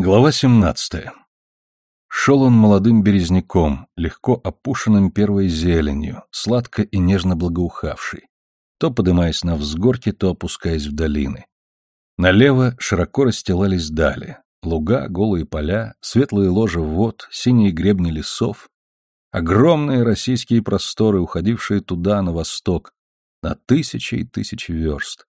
Глава 17. Шел он молодым березняком, легко опушенным первой зеленью, сладко и нежно благоухавший, то подымаясь на взгорки, то опускаясь в долины. Налево широко расстилались дали, луга, голые поля, светлые ложи вод, синие гребни лесов, огромные российские просторы, уходившие туда, на восток, на тысячи и тысячи верст.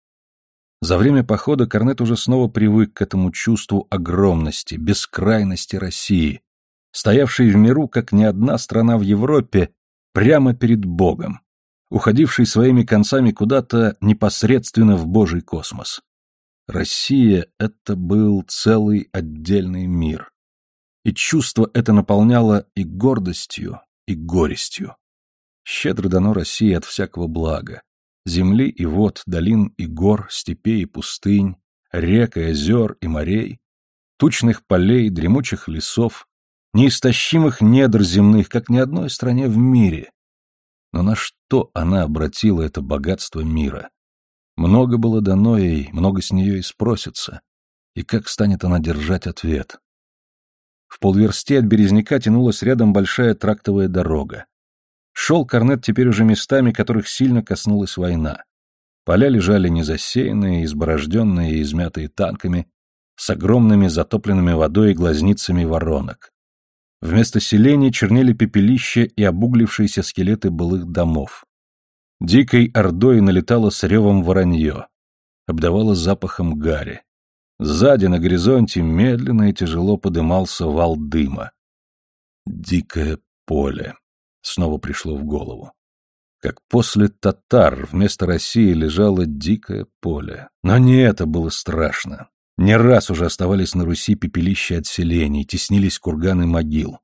За время похода Корнет уже снова привык к этому чувству огромности, бескрайности России, стоявшей в миру, как ни одна страна в Европе, прямо перед Богом, уходившей своими концами куда-то непосредственно в Божий космос. Россия — это был целый отдельный мир. И чувство это наполняло и гордостью, и горестью. Щедро дано России от всякого блага земли и вод, долин и гор, степей и пустынь, рек и озер и морей, тучных полей, дремучих лесов, неистощимых недр земных, как ни одной стране в мире. Но на что она обратила это богатство мира? Много было дано ей, много с нее и спросится. И как станет она держать ответ? В полверсте от Березняка тянулась рядом большая трактовая дорога. Шел Корнет теперь уже местами, которых сильно коснулась война. Поля лежали незасеянные, изборожденные и измятые танками, с огромными затопленными водой и глазницами воронок. Вместо селений чернели пепелища и обуглившиеся скелеты былых домов. Дикой ордой налетало с ревом воронье, обдавало запахом гари. Сзади на горизонте медленно и тяжело подымался вал дыма. Дикое поле. Снова пришло в голову. Как после татар вместо России лежало дикое поле. Но не это было страшно. Не раз уже оставались на Руси пепелища отселений, теснились курганы могил.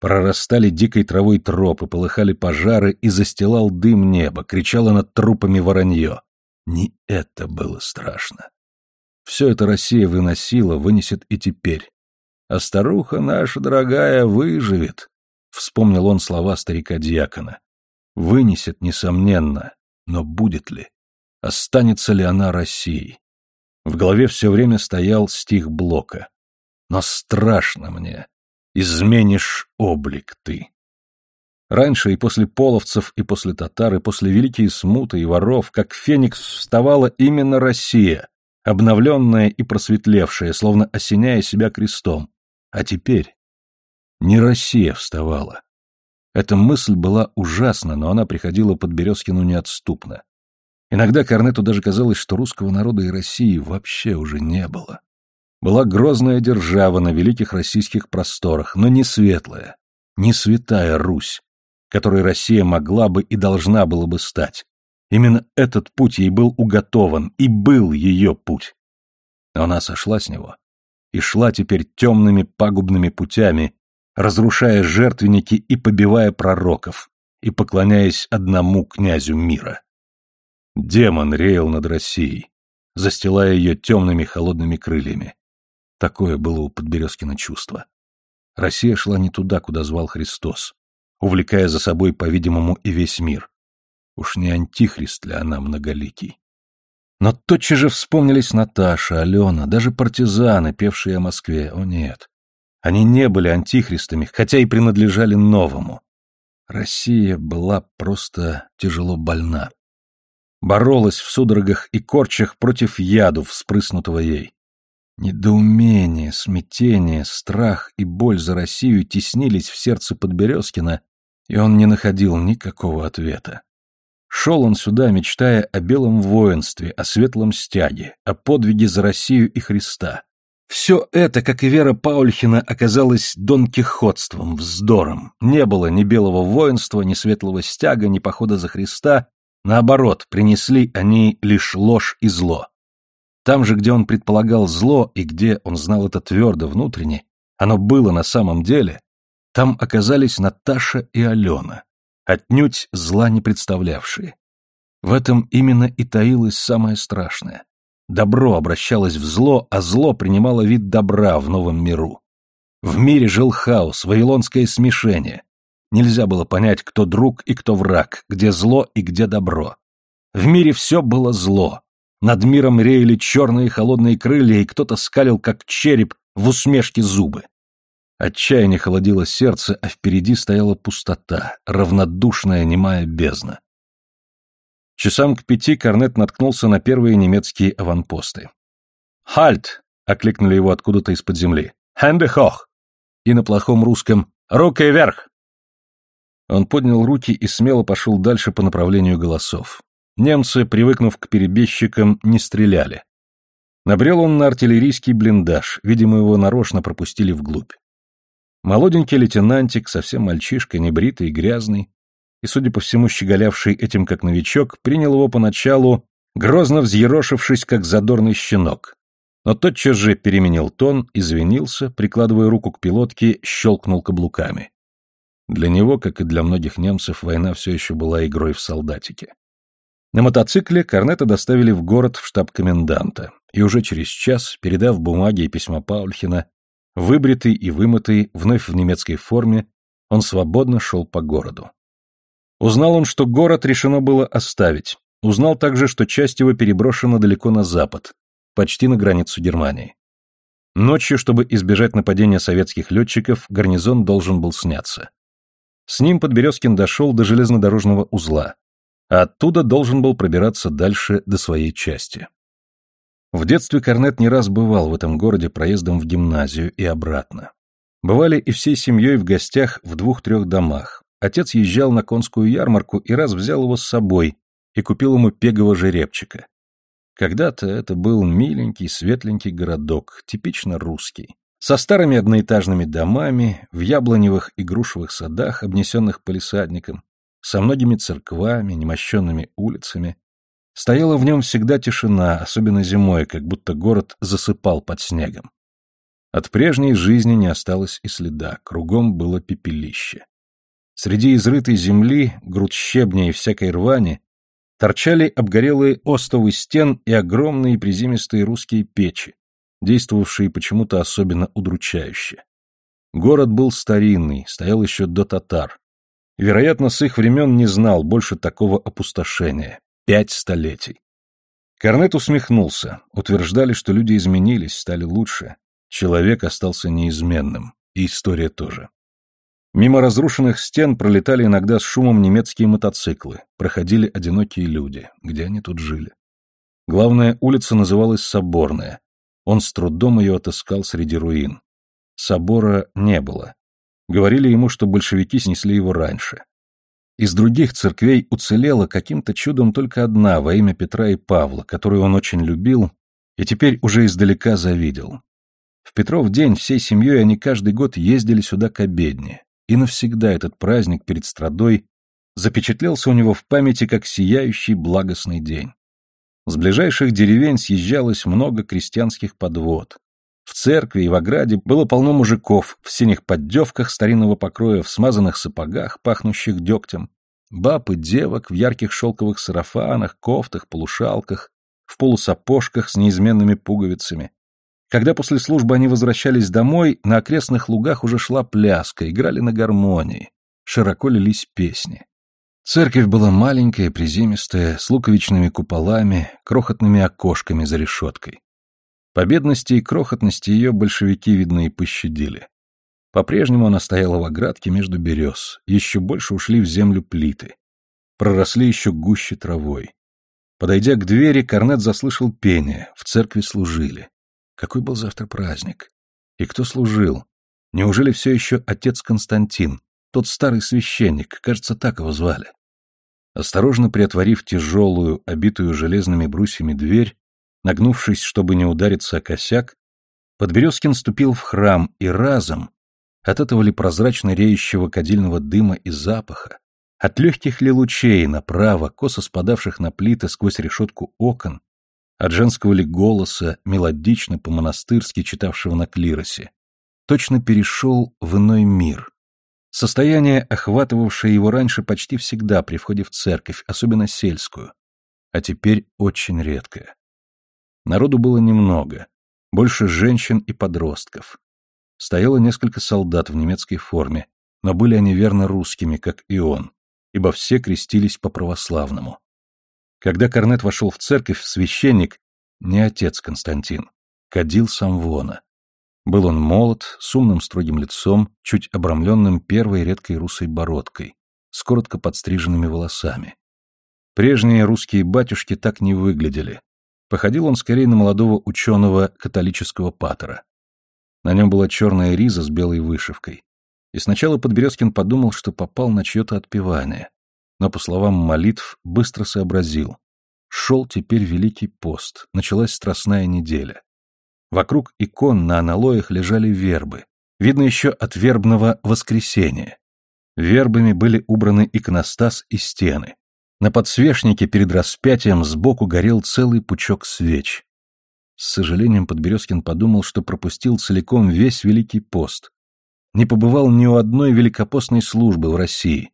Прорастали дикой травой тропы, полыхали пожары и застилал дым неба, кричало над трупами воронье. Не это было страшно. Все это Россия выносила, вынесет и теперь. А старуха наша дорогая выживет. Вспомнил он слова старика-диакона. Вынесет, несомненно, но будет ли? Останется ли она Россией? В голове все время стоял стих Блока. Но страшно мне. Изменишь облик ты. Раньше и после половцев, и после татар, и после великие смуты и воров, как феникс вставала именно Россия, обновленная и просветлевшая, словно осеняя себя крестом. А теперь не Россия вставала. Эта мысль была ужасна, но она приходила под Березкину неотступно. Иногда Корнету даже казалось, что русского народа и России вообще уже не было. Была грозная держава на великих российских просторах, но не светлая, не святая Русь, которой Россия могла бы и должна была бы стать. Именно этот путь ей был уготован, и был ее путь. Но она сошла с него и шла теперь темными пагубными путями, разрушая жертвенники и побивая пророков, и поклоняясь одному князю мира. Демон реял над Россией, застилая ее темными холодными крыльями. Такое было у Подберезкина чувство. Россия шла не туда, куда звал Христос, увлекая за собой, по-видимому, и весь мир. Уж не антихрист ли она многоликий? Но тотчас же вспомнились Наташа, Алена, даже партизаны, певшие о Москве. О нет, они не были антихристами, хотя и принадлежали новому. Россия была просто тяжело больна. Боролась в судорогах и корчах против яду, вспрыснутого ей. Недоумение, смятение, страх и боль за Россию теснились в сердце Подберезкина, и он не находил никакого ответа. Шел он сюда, мечтая о белом воинстве, о светлом стяге, о подвиге за Россию и Христа. Все это, как и Вера Паульхина, оказалось донкихотством, вздором. Не было ни белого воинства, ни светлого стяга, ни похода за Христа. Наоборот, принесли они лишь ложь и зло. Там же, где он предполагал зло, и где он знал это твердо внутренне, оно было на самом деле, там оказались Наташа и Алена, отнюдь зла не представлявшие. В этом именно и таилось самое страшное. Добро обращалось в зло, а зло принимало вид добра в новом миру. В мире жил хаос, вавилонское смешение. Нельзя было понять, кто друг и кто враг, где зло и где добро. В мире все было зло. Над миром реяли черные холодные крылья, и кто-то скалил, как череп, в усмешке зубы. Отчаяние холодило сердце, а впереди стояла пустота, равнодушная немая бездна. Часам к пяти Корнет наткнулся на первые немецкие аванпосты. «Хальт!» — окликнули его откуда-то из-под земли. «Хэнде хох!» И на плохом русском «Руки вверх!» Он поднял руки и смело пошел дальше по направлению голосов. Немцы, привыкнув к перебежчикам, не стреляли. Набрел он на артиллерийский блиндаж, видимо, его нарочно пропустили вглубь. Молоденький лейтенантик, совсем мальчишка, небритый и грязный, и, судя по всему, щеголявший этим как новичок, принял его поначалу, грозно взъерошившись, как задорный щенок. Но тотчас же переменил тон, извинился, прикладывая руку к пилотке, щелкнул каблуками. Для него, как и для многих немцев, война все еще была игрой в солдатике. На мотоцикле Корнета доставили в город в штаб коменданта, и уже через час, передав бумаги и письма Паульхина, Выбритый и вымытый, вновь в немецкой форме, он свободно шел по городу. Узнал он, что город решено было оставить. Узнал также, что часть его переброшена далеко на запад, почти на границу Германии. Ночью, чтобы избежать нападения советских летчиков, гарнизон должен был сняться. С ним Подберезкин дошел до железнодорожного узла, а оттуда должен был пробираться дальше до своей части. В детстве Корнет не раз бывал в этом городе проездом в гимназию и обратно. Бывали и всей семьей в гостях в двух-трех домах. Отец езжал на конскую ярмарку и раз взял его с собой и купил ему пегового жеребчика. Когда-то это был миленький, светленький городок, типично русский, со старыми одноэтажными домами, в яблоневых и грушевых садах, обнесенных полисадником, со многими церквами, немощенными улицами, Стояла в нем всегда тишина, особенно зимой, как будто город засыпал под снегом. От прежней жизни не осталось и следа, кругом было пепелище. Среди изрытой земли, груд щебня и всякой рвани, торчали обгорелые остовы стен и огромные приземистые русские печи, действовавшие почему-то особенно удручающе. Город был старинный, стоял еще до татар. Вероятно, с их времен не знал больше такого опустошения, Пять столетий. Корнет усмехнулся. Утверждали, что люди изменились, стали лучше. Человек остался неизменным. И история тоже. Мимо разрушенных стен пролетали иногда с шумом немецкие мотоциклы, проходили одинокие люди. Где они тут жили? Главная улица называлась Соборная. Он с трудом ее отыскал среди руин. Собора не было. Говорили ему, что большевики снесли его раньше. Из других церквей уцелела каким-то чудом только одна во имя Петра и Павла, которую он очень любил и теперь уже издалека завидел. В Петров день всей семьей они каждый год ездили сюда к обедне, и навсегда этот праздник перед страдой запечатлелся у него в памяти как сияющий благостный день. С ближайших деревень съезжалось много крестьянских подвод. В церкви и в ограде было полно мужиков в синих поддевках старинного покроя, в смазанных сапогах, пахнущих дегтем, баб и девок в ярких шелковых сарафанах, кофтах, полушалках, в полусапожках с неизменными пуговицами. Когда после службы они возвращались домой, на окрестных лугах уже шла пляска, играли на гармонии, широко лились песни. Церковь была маленькая, приземистая, с луковичными куполами, крохотными окошками за решеткой. По бедности и крохотности ее большевики, видно, и пощадили. По-прежнему она стояла в оградке между берез, еще больше ушли в землю плиты. Проросли еще гуще травой. Подойдя к двери, Корнет заслышал пение, в церкви служили. Какой был завтра праздник? И кто служил? Неужели все еще отец Константин, тот старый священник, кажется, так его звали? Осторожно приотворив тяжелую, обитую железными брусьями дверь, Нагнувшись, чтобы не удариться о косяк, Подберезкин ступил в храм и разом, от этого ли прозрачно реющего кадильного дыма и запаха, от легких ли лучей направо, косо спадавших на плиты сквозь решетку окон, от женского ли голоса, мелодично по-монастырски читавшего на клиросе, точно перешел в иной мир. Состояние, охватывавшее его раньше почти всегда при входе в церковь, особенно сельскую, а теперь очень редкое. Народу было немного, больше женщин и подростков. Стояло несколько солдат в немецкой форме, но были они верно русскими, как и он, ибо все крестились по-православному. Когда Корнет вошел в церковь, священник, не отец Константин, кадил самвона. Был он молод, с умным строгим лицом, чуть обрамленным первой редкой русой бородкой, с коротко подстриженными волосами. Прежние русские батюшки так не выглядели. Походил он скорее на молодого ученого католического патера. На нем была черная риза с белой вышивкой. И сначала Подберезкин подумал, что попал на чье-то отпевание. Но, по словам молитв, быстро сообразил. Шел теперь Великий пост, началась Страстная неделя. Вокруг икон на аналоях лежали вербы. Видно еще от вербного воскресения. Вербами были убраны иконостас и стены. На подсвечнике перед распятием сбоку горел целый пучок свеч. С сожалением Подберезкин подумал, что пропустил целиком весь Великий пост. Не побывал ни у одной великопостной службы в России.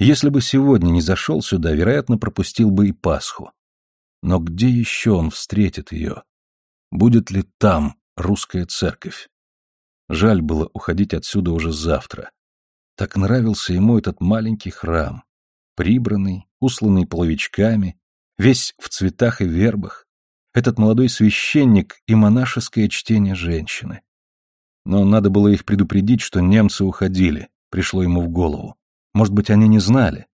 Если бы сегодня не зашел сюда, вероятно, пропустил бы и Пасху. Но где еще он встретит ее? Будет ли там русская церковь? Жаль было уходить отсюда уже завтра. Так нравился ему этот маленький храм. Прибранный, усланный половичками, весь в цветах и вербах. Этот молодой священник и монашеское чтение женщины. Но надо было их предупредить, что немцы уходили, пришло ему в голову. Может быть, они не знали.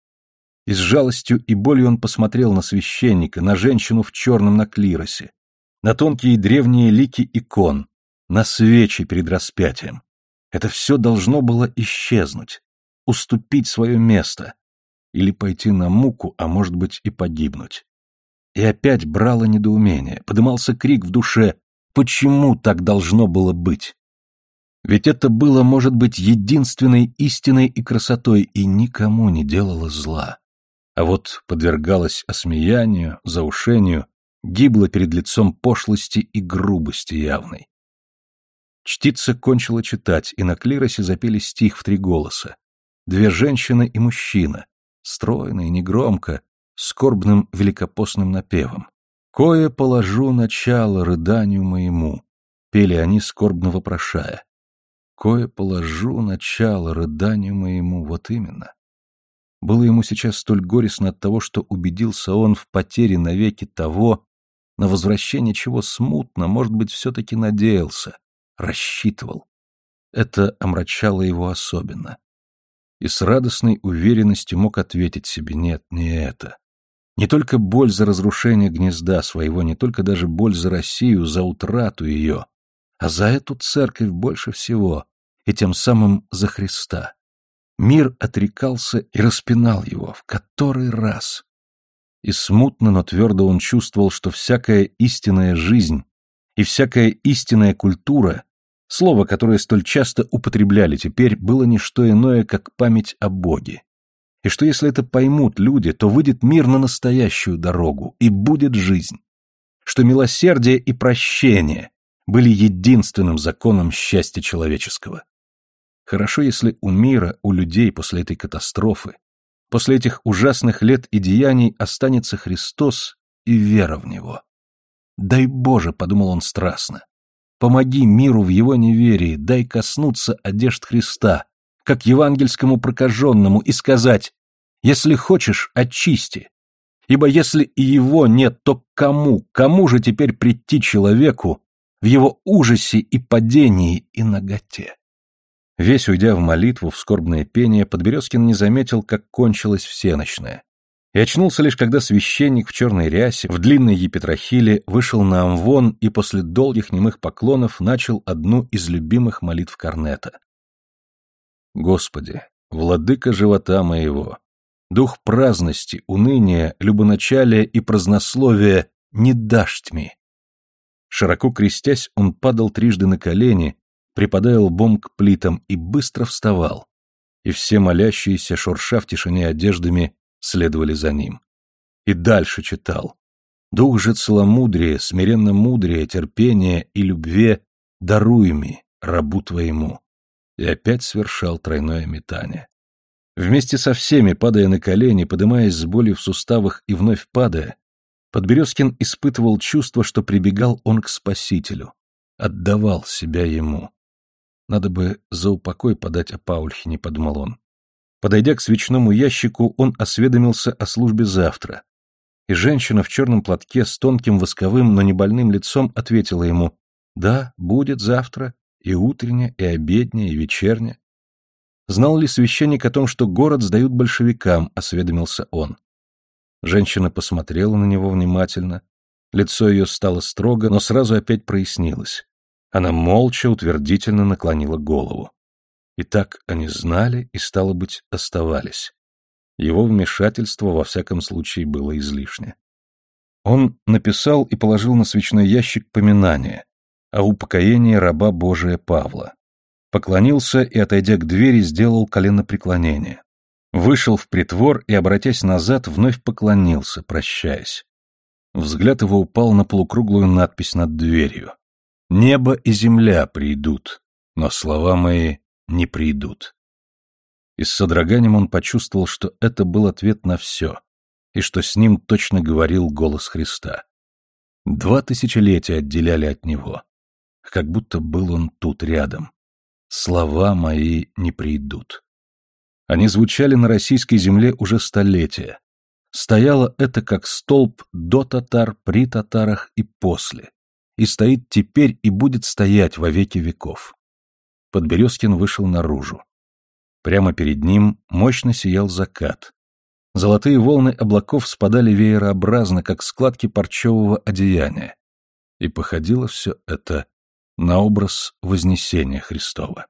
И с жалостью и болью он посмотрел на священника, на женщину в черном на клиросе, на тонкие древние лики икон, на свечи перед распятием. Это все должно было исчезнуть, уступить свое место, или пойти на муку, а может быть и погибнуть. И опять брало недоумение, подымался крик в душе «Почему так должно было быть?» Ведь это было, может быть, единственной истиной и красотой, и никому не делало зла. А вот подвергалось осмеянию, заушению, гибла перед лицом пошлости и грубости явной. Чтица кончила читать, и на клиросе запели стих в три голоса. Две женщины и мужчина, стройно и негромко, скорбным великопостным напевом. «Кое положу начало рыданию моему», — пели они, скорбно вопрошая. «Кое положу начало рыданию моему», вот именно. Было ему сейчас столь горестно от того, что убедился он в потере навеки того, на возвращение чего смутно, может быть, все-таки надеялся, рассчитывал. Это омрачало его особенно. И с радостной уверенностью мог ответить себе «нет, не это». Не только боль за разрушение гнезда своего, не только даже боль за Россию, за утрату ее, а за эту церковь больше всего, и тем самым за Христа. Мир отрекался и распинал его в который раз и смутно, но твердо он чувствовал, что всякая истинная жизнь и всякая истинная культура, слово, которое столь часто употребляли теперь, было не что иное, как память о Боге. И что если это поймут люди, то выйдет мир на настоящую дорогу, и будет жизнь. Что милосердие и прощение были единственным законом счастья человеческого. Хорошо, если у мира, у людей после этой катастрофы После этих ужасных лет и деяний останется Христос и вера в Него. «Дай Боже», — подумал он страстно, — «помоги миру в его неверии, дай коснуться одежд Христа, как евангельскому прокаженному, и сказать, если хочешь, очисти. Ибо если и его нет, то кому, кому же теперь прийти человеку в его ужасе и падении и наготе?» Весь уйдя в молитву, в скорбное пение, Подберезкин не заметил, как кончилась всеночная. И очнулся лишь, когда священник в черной рясе, в длинной епитрахиле, вышел на амвон и после долгих немых поклонов начал одну из любимых молитв Корнета. «Господи, владыка живота моего, дух праздности, уныния, любоначалия и празднословия не дашь тьми». Широко крестясь, он падал трижды на колени, припадая лбом к плитам, и быстро вставал. И все молящиеся, шурша в тишине одеждами, следовали за ним. И дальше читал. «Дух же целомудрия, смиренно мудрее, терпение и любве даруй ми, рабу твоему». И опять совершал тройное метание. Вместе со всеми, падая на колени, подымаясь с болью в суставах и вновь падая, Подберезкин испытывал чувство, что прибегал он к Спасителю, отдавал себя ему. Надо бы за упокой подать о Паульхене, подумал он. Подойдя к свечному ящику, он осведомился о службе завтра. И женщина в черном платке с тонким восковым, но не больным лицом ответила ему «Да, будет завтра, и утренне, и обедня, и вечерня. Знал ли священник о том, что город сдают большевикам, осведомился он. Женщина посмотрела на него внимательно. Лицо ее стало строго, но сразу опять прояснилось. Она молча, утвердительно наклонила голову. И так они знали и, стало быть, оставались. Его вмешательство, во всяком случае, было излишне. Он написал и положил на свечной ящик поминание о упокоении раба Божия Павла. Поклонился и, отойдя к двери, сделал коленопреклонение. Вышел в притвор и, обратясь назад, вновь поклонился, прощаясь. Взгляд его упал на полукруглую надпись над дверью. «Небо и земля придут, но слова мои не придут». И с содроганием он почувствовал, что это был ответ на все, и что с ним точно говорил голос Христа. Два тысячелетия отделяли от него, как будто был он тут рядом. «Слова мои не придут». Они звучали на российской земле уже столетия. Стояло это как столб до татар, при татарах и после. И стоит теперь и будет стоять во веки веков. Подберезкин вышел наружу. Прямо перед ним мощно сиял закат. Золотые волны облаков спадали веерообразно, как складки парчевого одеяния. И походило все это на образ Вознесения Христова.